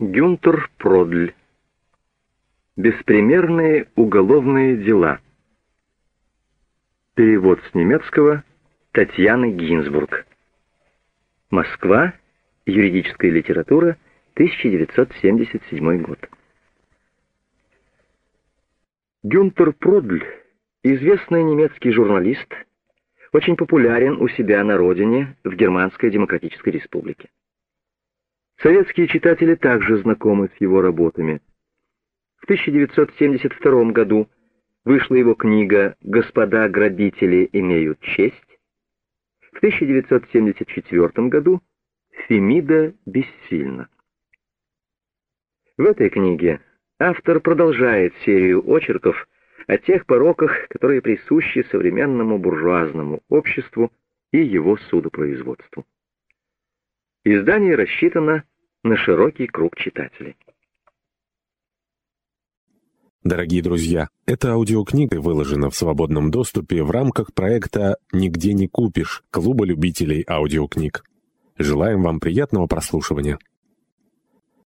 Гюнтер Продль. Беспримерные уголовные дела. Перевод с немецкого Татьяны Гинзбург. Москва. Юридическая литература. 1977 год. Гюнтер Продль, известный немецкий журналист, очень популярен у себя на родине в Германской Демократической Республике. Советские читатели также знакомы с его работами. В 1972 году вышла его книга «Господа грабители имеют честь». В 1974 году «Фемида бессильна». В этой книге автор продолжает серию очерков о тех пороках, которые присущи современному буржуазному обществу и его судопроизводству. Издание рассчитано на широкий круг читателей. Дорогие друзья, эта аудиокнига выложена в свободном доступе в рамках проекта «Нигде не купишь» Клуба любителей аудиокниг. Желаем вам приятного прослушивания.